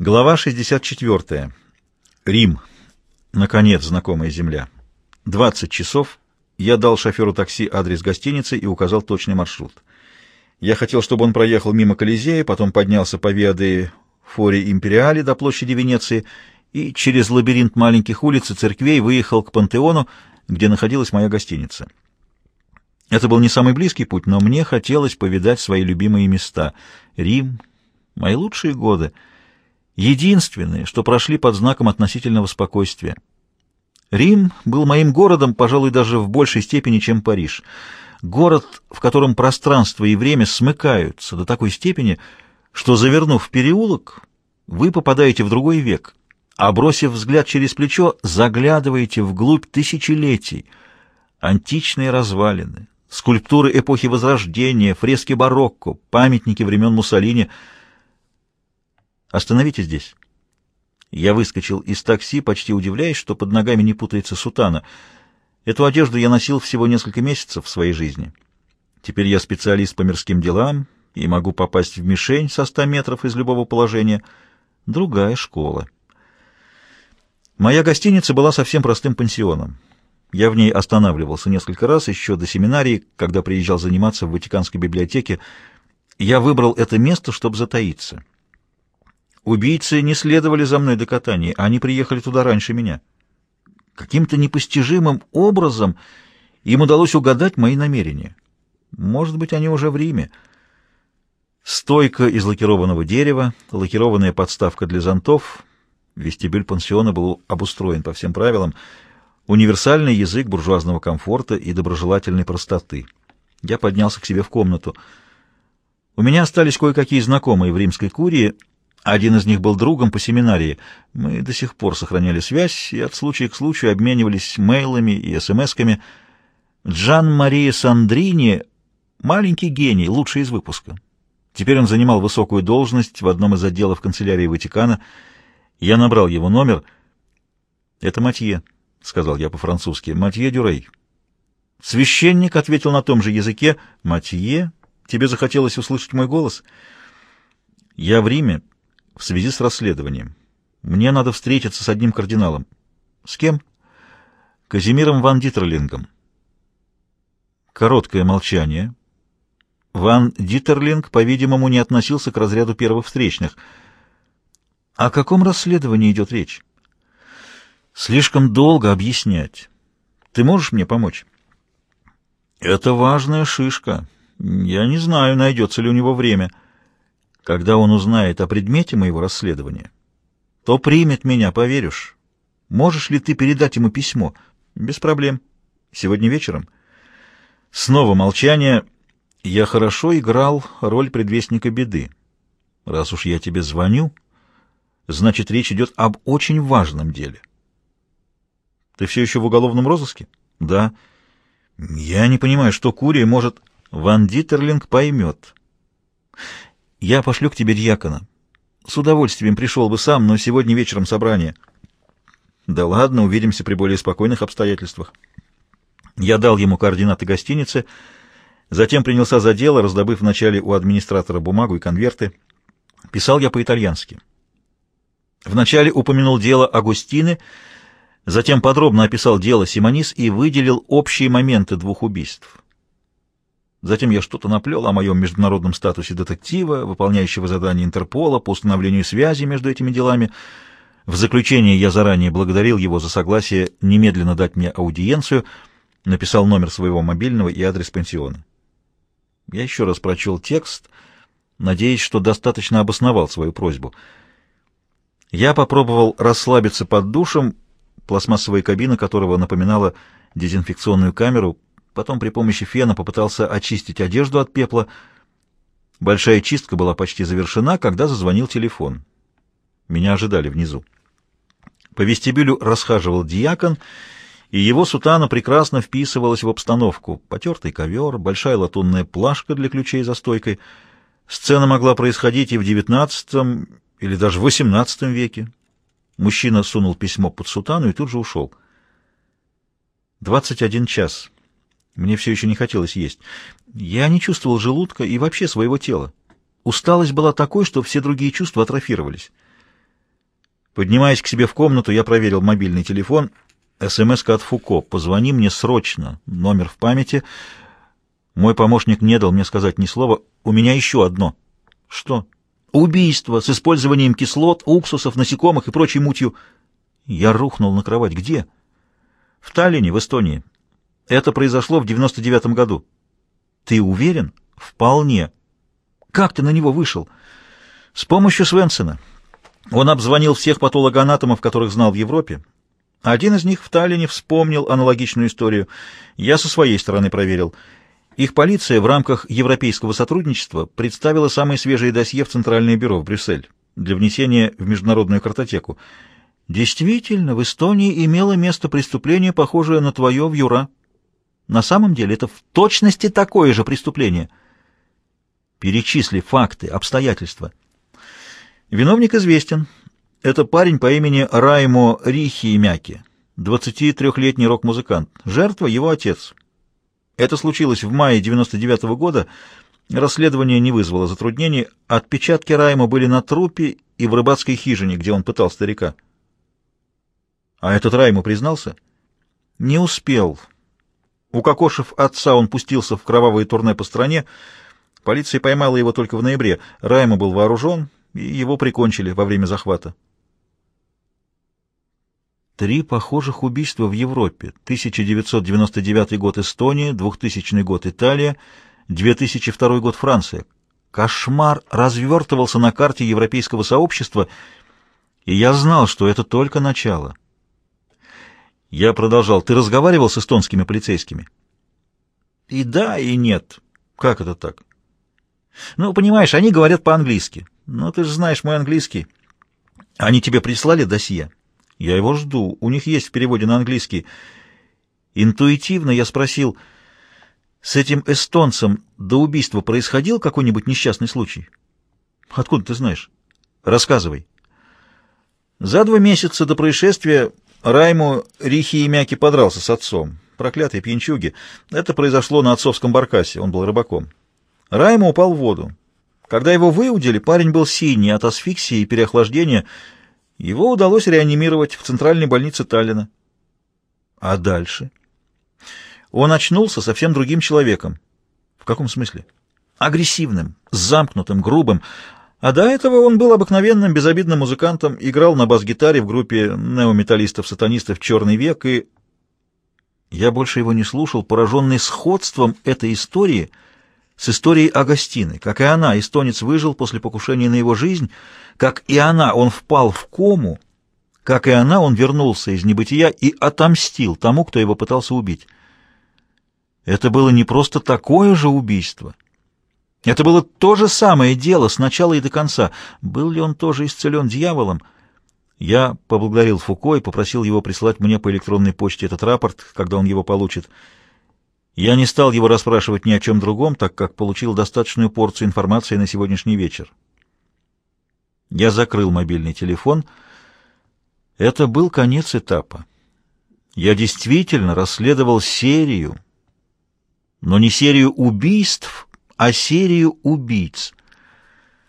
Глава 64. Рим. Наконец, знакомая земля. 20 часов. Я дал шоферу такси адрес гостиницы и указал точный маршрут. Я хотел, чтобы он проехал мимо Колизея, потом поднялся по Виаде Фори Империали до площади Венеции и через лабиринт маленьких улиц и церквей выехал к Пантеону, где находилась моя гостиница. Это был не самый близкий путь, но мне хотелось повидать свои любимые места. Рим, мои лучшие годы — единственные, что прошли под знаком относительного спокойствия. Рим был моим городом, пожалуй, даже в большей степени, чем Париж. Город, в котором пространство и время смыкаются до такой степени, что, завернув в переулок, вы попадаете в другой век, а, бросив взгляд через плечо, заглядываете вглубь тысячелетий. Античные развалины, скульптуры эпохи Возрождения, фрески барокко, памятники времен Муссолини — Остановите здесь. Я выскочил из такси, почти удивляясь, что под ногами не путается сутана. Эту одежду я носил всего несколько месяцев в своей жизни. Теперь я специалист по мирским делам и могу попасть в мишень со ста метров из любого положения. Другая школа. Моя гостиница была совсем простым пансионом. Я в ней останавливался несколько раз еще до семинарии, когда приезжал заниматься в Ватиканской библиотеке. Я выбрал это место, чтобы затаиться. Убийцы не следовали за мной до катания, они приехали туда раньше меня. Каким-то непостижимым образом им удалось угадать мои намерения. Может быть, они уже в Риме. Стойка из лакированного дерева, лакированная подставка для зонтов. Вестибюль пансиона был обустроен по всем правилам. Универсальный язык буржуазного комфорта и доброжелательной простоты. Я поднялся к себе в комнату. У меня остались кое-какие знакомые в римской курии — один из них был другом по семинарии. Мы до сих пор сохраняли связь и от случая к случаю обменивались мейлами и смс-ками. Джан-Мария Сандрини — маленький гений, лучший из выпуска. Теперь он занимал высокую должность в одном из отделов канцелярии Ватикана. Я набрал его номер. «Это Матье», — сказал я по-французски. «Матье Дюрей». Священник ответил на том же языке. «Матье, тебе захотелось услышать мой голос?» «Я в Риме в связи с расследованием. Мне надо встретиться с одним кардиналом. С кем? Казимиром Ван Дитерлингом. Короткое молчание. Ван Дитерлинг, по-видимому, не относился к разряду первых встречных. О каком расследовании идет речь? Слишком долго объяснять. Ты можешь мне помочь? Это важная шишка. Я не знаю, найдется ли у него время. — когда он узнает о предмете моего расследования, то примет меня, поверишь. Можешь ли ты передать ему письмо? Без проблем. Сегодня вечером. Снова молчание. Я хорошо играл роль предвестника беды. Раз уж я тебе звоню, значит, речь идет об очень важном деле. Ты все еще в уголовном розыске? Да. Я не понимаю, что Курия может... Ван Дитерлинг поймет. Я пошлю к тебе дьякона. С удовольствием пришел бы сам, но сегодня вечером собрание. Да ладно, увидимся при более спокойных обстоятельствах. Я дал ему координаты гостиницы, затем принялся за дело, раздобыв вначале у администратора бумагу и конверты. Писал я по-итальянски. Вначале упомянул дело Агустины, затем подробно описал дело Симонис и выделил общие моменты двух убийств. Затем я что-то наплел о моем международном статусе детектива, выполняющего задание Интерпола по установлению связи между этими делами. В заключение я заранее благодарил его за согласие немедленно дать мне аудиенцию, написал номер своего мобильного и адрес пансиона. Я еще раз прочел текст, надеясь, что достаточно обосновал свою просьбу. Я попробовал расслабиться под душем, пластмассовая кабина которого напоминала дезинфекционную камеру, Потом при помощи фена попытался очистить одежду от пепла. Большая чистка была почти завершена, когда зазвонил телефон. Меня ожидали внизу. По вестибюлю расхаживал диакон, и его сутана прекрасно вписывалась в обстановку. Потертый ковер, большая латунная плашка для ключей за стойкой. Сцена могла происходить и в девятнадцатом или даже в восемнадцатом веке. Мужчина сунул письмо под сутану и тут же ушел. Двадцать один час. Мне все еще не хотелось есть. Я не чувствовал желудка и вообще своего тела. Усталость была такой, что все другие чувства атрофировались. Поднимаясь к себе в комнату, я проверил мобильный телефон. СМС от Фуко. «Позвони мне срочно». Номер в памяти. Мой помощник не дал мне сказать ни слова. «У меня еще одно». «Что?» «Убийство с использованием кислот, уксусов, насекомых и прочей мутью». Я рухнул на кровать. «Где?» «В Таллине, в Эстонии. Это произошло в 99-м году». «Ты уверен?» «Вполне». «Как ты на него вышел?» «С помощью Свенсена». Он обзвонил всех патологоанатомов, которых знал в Европе. Один из них в Таллине вспомнил аналогичную историю. Я со своей стороны проверил. Их полиция в рамках европейского сотрудничества представила самые свежие досье в Центральное бюро в Брюссель для внесения в международную картотеку. Действительно, в Эстонии имело место преступление, похожее на твое в Юра. На самом деле это в точности такое же преступление. Перечисли факты, обстоятельства. Виновник известен. Это парень по имени Раймо Рихи Мяки, 23-летний рок-музыкант. Жертва — его отец. Это случилось в мае 99 -го года. Расследование не вызвало затруднений. Отпечатки Раймо были на трупе и в рыбацкой хижине, где он пытал старика. А этот Раймо признался? Не успел. Укокошив отца, он пустился в кровавое турне по стране. Полиция поймала его только в ноябре. Раймо был вооружен, и его прикончили во время захвата. Три похожих убийства в Европе. 1999 год Эстония, 2000 год Италия, 2002 год Франция. Кошмар развертывался на карте европейского сообщества, и я знал, что это только начало. Я продолжал. Ты разговаривал с эстонскими полицейскими? И да, и нет. Как это так? Ну, понимаешь, они говорят по-английски. Ну, ты же знаешь мой английский. Они тебе прислали досье? Я его жду. У них есть в переводе на английский. Интуитивно я спросил, с этим эстонцем до убийства происходил какой-нибудь несчастный случай? Откуда ты знаешь? Рассказывай. За два месяца до происшествия Райму Рихи и Мяки подрался с отцом. Проклятые пьянчуги. Это произошло на отцовском баркасе. Он был рыбаком. Райму упал в воду. Когда его выудили, парень был синий от асфиксии и переохлаждения. Его удалось реанимировать в центральной больнице Таллина. А дальше? Он очнулся совсем другим человеком. В каком смысле? Агрессивным, замкнутым, грубым. А до этого он был обыкновенным, безобидным музыкантом, играл на бас-гитаре в группе неометаллистов-сатанистов «Черный век» и... Я больше его не слушал, пораженный сходством этой истории — с историей Агастины. Как и она, эстонец выжил после покушения на его жизнь, как и она, он впал в кому, как и она, он вернулся из небытия и отомстил тому, кто его пытался убить. Это было не просто такое же убийство. Это было то же самое дело с начала и до конца. Был ли он тоже исцелен дьяволом? Я поблагодарил Фуко и попросил его прислать мне по электронной почте этот рапорт, когда он его получит. Я не стал его расспрашивать ни о чем другом, так как получил достаточную порцию информации на сегодняшний вечер. Я закрыл мобильный телефон. Это был конец этапа. Я действительно расследовал серию, но не серию убийств, а серию убийц —